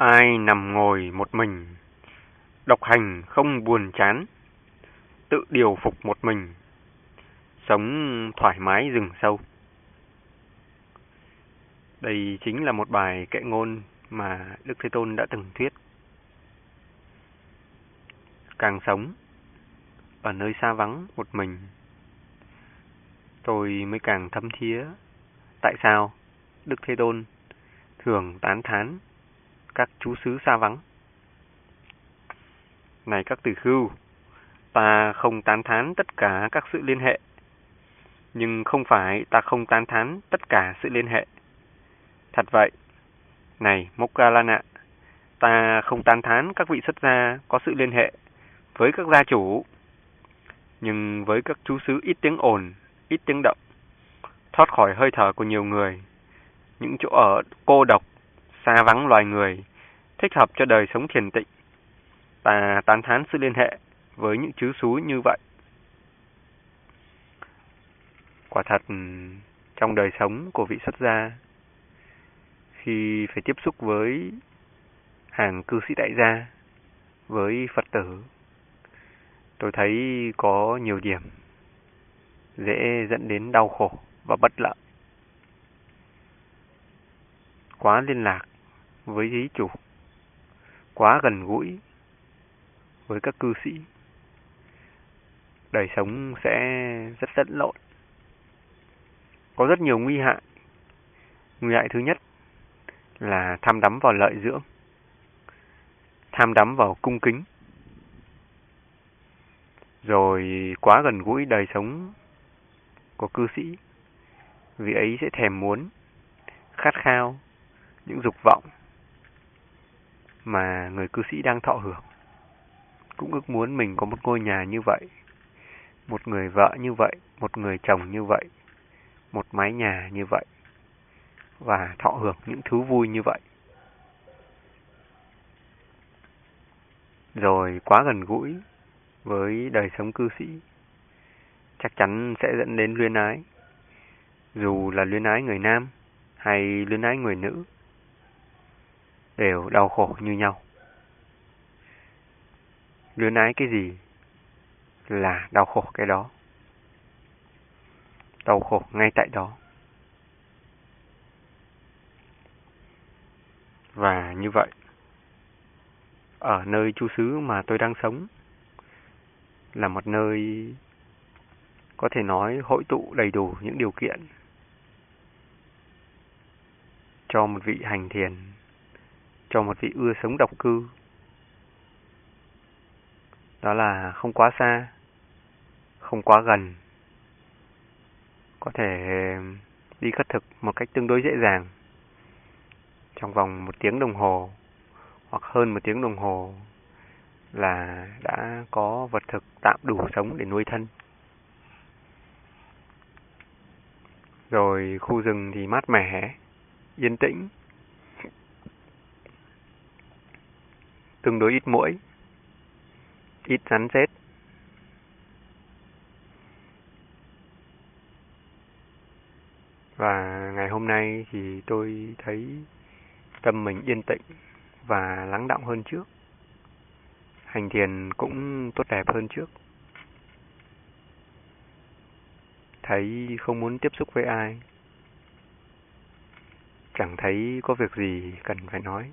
Ai nằm ngồi một mình, độc hành không buồn chán, tự điều phục một mình, sống thoải mái rừng sâu. Đây chính là một bài kệ ngôn mà Đức Thế Tôn đã từng thuyết. Càng sống ở nơi xa vắng một mình, tôi mới càng thâm thía tại sao Đức Thế Tôn thường tán thán các chú xứ xa vắng. Này các tử khưu, ta không tán thán tất cả các sự liên hệ, nhưng không phải ta không tán thán tất cả sự liên hệ. Thật vậy, này Mokkallana, ta không tán thán các vị xuất gia có sự liên hệ với các gia chủ, nhưng với các chú xứ ít tiếng ồn, ít tiếng động, thoát khỏi hơi thở của nhiều người, những chỗ ở cô độc, xa vắng loài người, thích hợp cho đời sống thiền tịnh. Ta tán thán sự liên hệ với những chứ xú như vậy. Quả thật, ừ, trong đời sống của vị xuất gia, khi phải tiếp xúc với hàng cư sĩ đại gia, với Phật tử, tôi thấy có nhiều điểm dễ dẫn đến đau khổ và bất lợi. Quá liên lạc với dí chủ, quá gần gũi với các cư sĩ, đời sống sẽ rất lẫn lộn. Có rất nhiều nguy hại. Nguy hại thứ nhất là tham đắm vào lợi dưỡng, tham đắm vào cung kính, rồi quá gần gũi đời sống của cư sĩ, vì ấy sẽ thèm muốn, khát khao những dục vọng mà người cư sĩ đang thọ hưởng. Cũng ước muốn mình có một ngôi nhà như vậy, một người vợ như vậy, một người chồng như vậy, một mái nhà như vậy và thọ hưởng những thứ vui như vậy. Rồi quá gần gũi với đời sống cư sĩ chắc chắn sẽ dẫn đến luyến ái. Dù là luyến ái người nam hay luyến ái người nữ, đều đau khổ như nhau. Luyến ái cái gì là đau khổ cái đó. Đau khổ ngay tại đó. Và như vậy, ở nơi chu xứ mà tôi đang sống là một nơi có thể nói hội tụ đầy đủ những điều kiện cho một vị hành thiền, cho một vị ưa sống độc cư. Đó là không quá xa, không quá gần, có thể đi khất thực một cách tương đối dễ dàng trong vòng một tiếng đồng hồ hoặc hơn một tiếng đồng hồ là đã có vật thực tạm đủ sống để nuôi thân. Rồi khu rừng thì mát mẻ, yên tĩnh, tương đối ít muỗi, ít rắn rết. Và ngày hôm nay thì tôi thấy tâm mình yên tĩnh và lắng động hơn trước. Hành thiền cũng tốt đẹp hơn trước. thấy không muốn tiếp xúc với ai. Chẳng thấy có việc gì cần phải nói.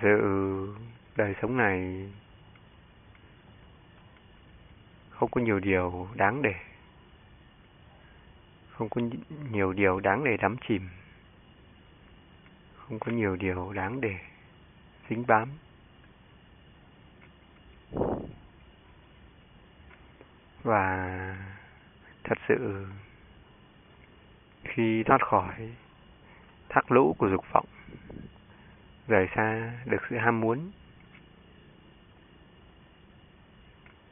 Thật sự đời sống này không có nhiều điều đáng để, không có nhiều điều đáng để đắm chìm, không có nhiều điều đáng để dính bám. Và thật sự khi thoát khỏi thác lũ của dục vọng rời xa được sự ham muốn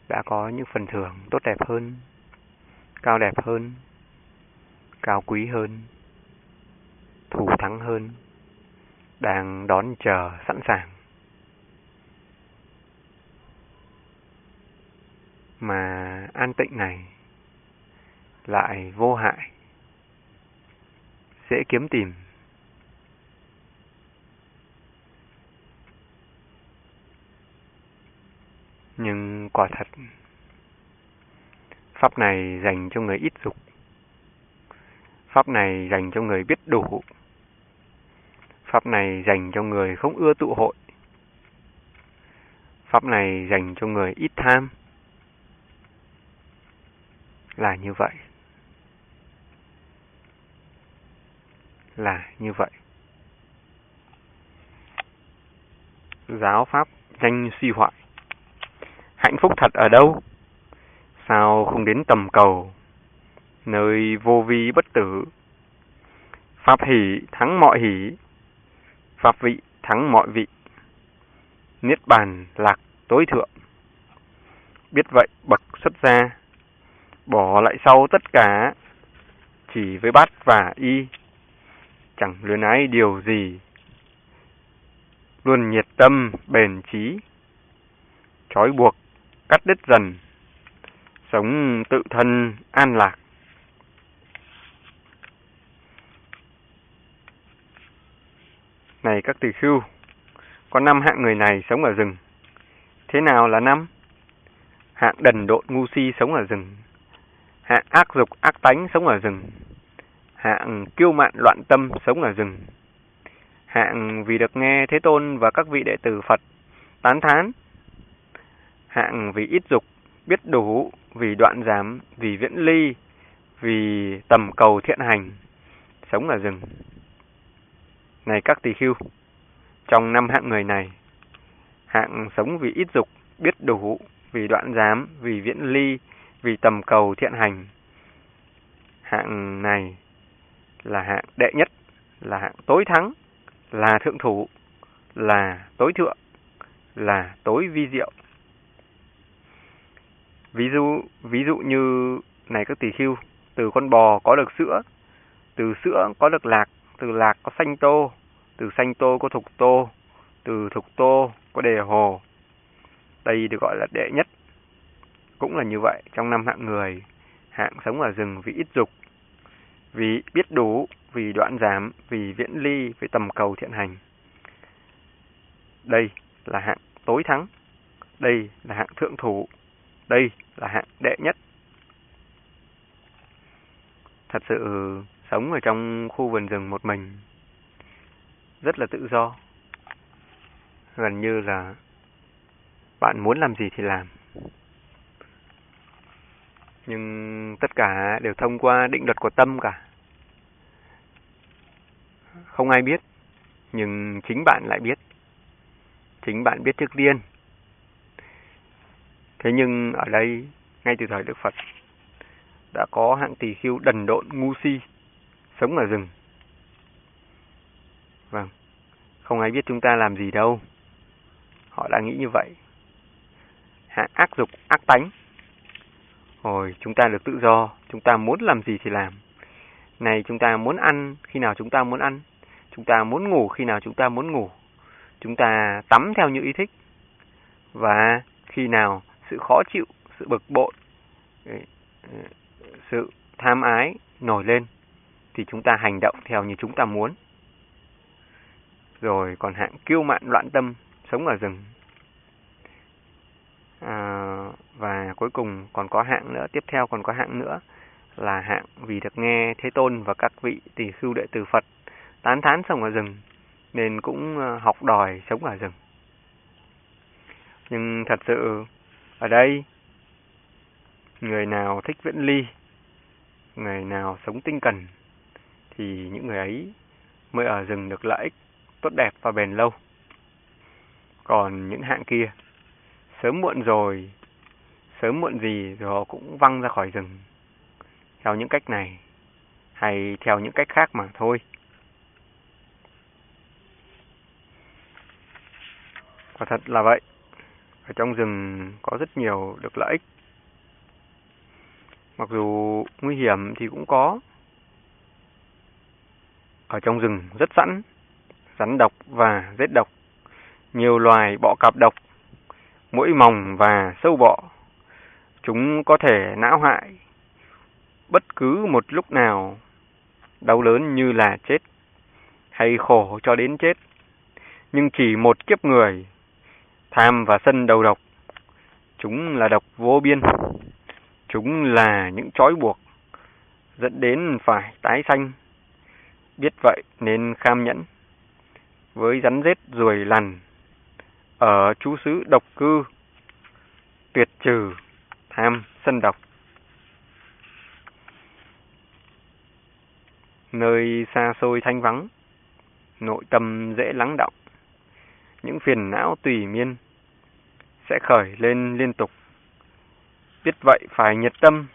đã có những phần thưởng tốt đẹp hơn cao đẹp hơn cao quý hơn thù thắng hơn đang đón chờ sẵn sàng. Mà an tịnh này lại vô hại, dễ kiếm tìm. Nhưng quả thật, pháp này dành cho người ít dục. Pháp này dành cho người biết đủ. Pháp này dành cho người không ưa tụ hội. Pháp này dành cho người ít tham. Là như vậy. Là như vậy. Giáo Pháp danh suy hoại. Hạnh phúc thật ở đâu? Sao không đến tầm cầu, nơi vô vi bất tử? Pháp hỷ thắng mọi hỷ, Pháp vị thắng mọi vị. Niết bàn lạc tối thượng. Biết vậy bậc xuất gia, bỏ lại sau tất cả, chỉ với bát và y, chẳng luyến ái điều gì. Luôn nhiệt tâm, bền trí, trói buộc, cắt đứt dần, sống tự thân an lạc. Này các tỳ khưu, có năm hạng người này sống ở rừng. Thế nào là năm? Hạng đần độn ngu si sống ở rừng. Hạng ác dục ác tánh sống ở rừng. Hạng kiêu mạn loạn tâm sống ở rừng. Hạng vì được nghe Thế Tôn và các vị đệ tử Phật tán thán. Hạng vì ít dục, biết đủ, vì đoạn giảm, vì viễn ly, vì tầm cầu thiện hành, sống ở rừng. Này các tỳ khưu, trong năm hạng người này, hạng sống vì ít dục, biết đủ, vì đoạn giám, vì viễn ly, vì tầm cầu thiện hành. Hạng này là hạng đệ nhất, là hạng tối thắng, là thượng thủ, là tối thượng, là tối vi diệu. Ví dụ ví dụ như này các tỷ khưu, từ con bò có được sữa, từ sữa có được lạc, từ lạc có xanh tô, từ xanh tô có thục tô, từ thục tô có đề hồ. Đây được gọi là đệ nhất. Cũng là như vậy trong năm hạng người, hạng sống ở rừng vì ít dục, vì biết đủ, vì đoạn giảm, vì viễn ly, vì tầm cầu thiện hành. Đây là hạng tối thắng, đây là hạng thượng thủ, đây là hạng đệ nhất. Thật sự sống ở trong khu vườn rừng một mình rất là tự do. Gần như là bạn muốn làm gì thì làm. Nhưng tất cả đều thông qua định luật của tâm cả. Không ai biết, nhưng chính bạn lại biết. Chính bạn biết trước tiên. Thế nhưng ở đây, ngay từ thời Đức Phật, đã có hạng tỳ khiêu đần độn ngu si, sống ở rừng. Vâng, không ai biết chúng ta làm gì đâu. Họ đã nghĩ như vậy. Hạng ác dục, ác tánh. Rồi, chúng ta được tự do, chúng ta muốn làm gì thì làm. Này, chúng ta muốn ăn khi nào chúng ta muốn ăn. Chúng ta muốn ngủ khi nào chúng ta muốn ngủ. Chúng ta tắm theo như ý thích. Và khi nào sự khó chịu, sự bực bội, ừ, ừ, sự tham ái nổi lên thì chúng ta hành động theo như chúng ta muốn. Rồi còn hạng kiêu mạn loạn tâm sống ở rừng. À, và cuối cùng còn có hạng nữa, tiếp theo còn có hạng nữa là hạng vì được nghe Thế Tôn và các vị tỳ khưu đệ tử Phật tán thán sống ở rừng nên cũng ờ, học đòi sống ở rừng. Nhưng thật sự ở đây người nào thích viễn ly, người nào sống tinh cần thì những người ấy mới ở rừng được lợi ích tốt đẹp và bền lâu. Còn những hạng kia, sớm muộn rồi, sớm muộn gì rồi họ cũng văng ra khỏi rừng. Theo những cách này, hay theo những cách khác mà thôi. Quả thật là vậy. Ở trong rừng có rất nhiều được lợi ích. Mặc dù nguy hiểm thì cũng có. Ở trong rừng rất sẵn, rắn độc và rết độc, nhiều loài bọ cạp độc, mũi mòng và sâu bọ. Chúng có thể não hại, bất cứ một lúc nào, đau lớn như là chết, hay khổ cho đến chết. Nhưng chỉ một kiếp người, tham và sân đầu độc, chúng là độc vô biên, chúng là những trói buộc, dẫn đến phải tái sanh. Biết vậy nên kham nhẫn, với rắn rết ruồi lằn, ở chú xứ độc cư, tuyệt trừ tham sân độc. Nơi xa xôi thanh vắng, nội tâm dễ lắng động, những phiền não tùy miên sẽ khởi lên liên tục. Biết vậy phải nhiệt tâm,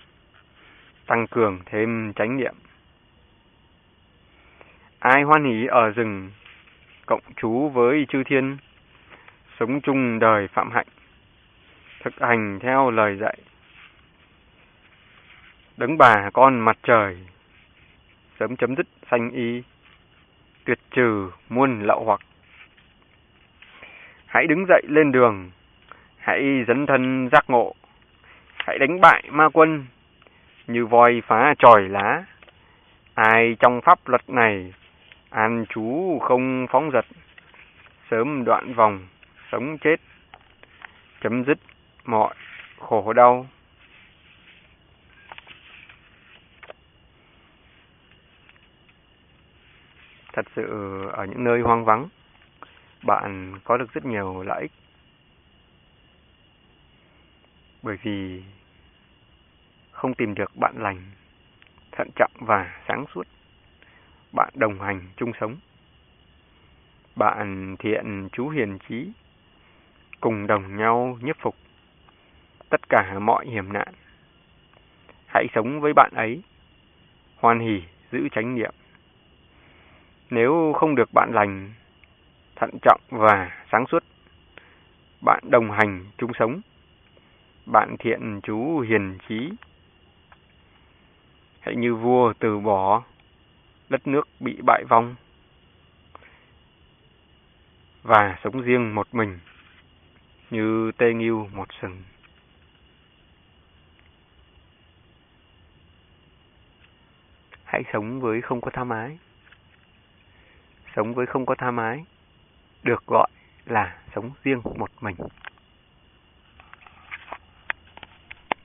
tăng cường thêm chánh niệm. Ai hoan hỷ ở rừng, cộng chú với chư thiên, sống chung đời phạm hạnh, thực hành theo lời dạy. Đấng bà con mặt trời, sớm chấm dứt sanh y, tuyệt trừ muôn lậu hoặc. Hãy đứng dậy lên đường, hãy dấn thân giác ngộ, hãy đánh bại ma quân. Như voi phá tròi lá. Ai trong pháp luật này an trú không phóng giật, sớm đoạn vòng, sống chết, chấm dứt mọi khổ đau. Thật sự ở những nơi hoang vắng, bạn có được rất nhiều lợi ích. Bởi vì không tìm được bạn lành, thận trọng và sáng suốt. Bạn đồng hành chung sống. Bạn thiện chú hiền trí, cùng đồng nhau nhiếp phục tất cả mọi hiểm nạn. Hãy sống với bạn ấy, hoan hỷ giữ chánh niệm. Nếu không được bạn lành, thận trọng và sáng suốt, bạn đồng hành chung sống, bạn thiện chú hiền trí. Hãy như vua từ bỏ, đất nước bị bại vong, và sống riêng một mình như tê nghiêu một sừng. hãy sống với không có tham ái. Sống với không có tham ái được gọi là sống riêng một mình.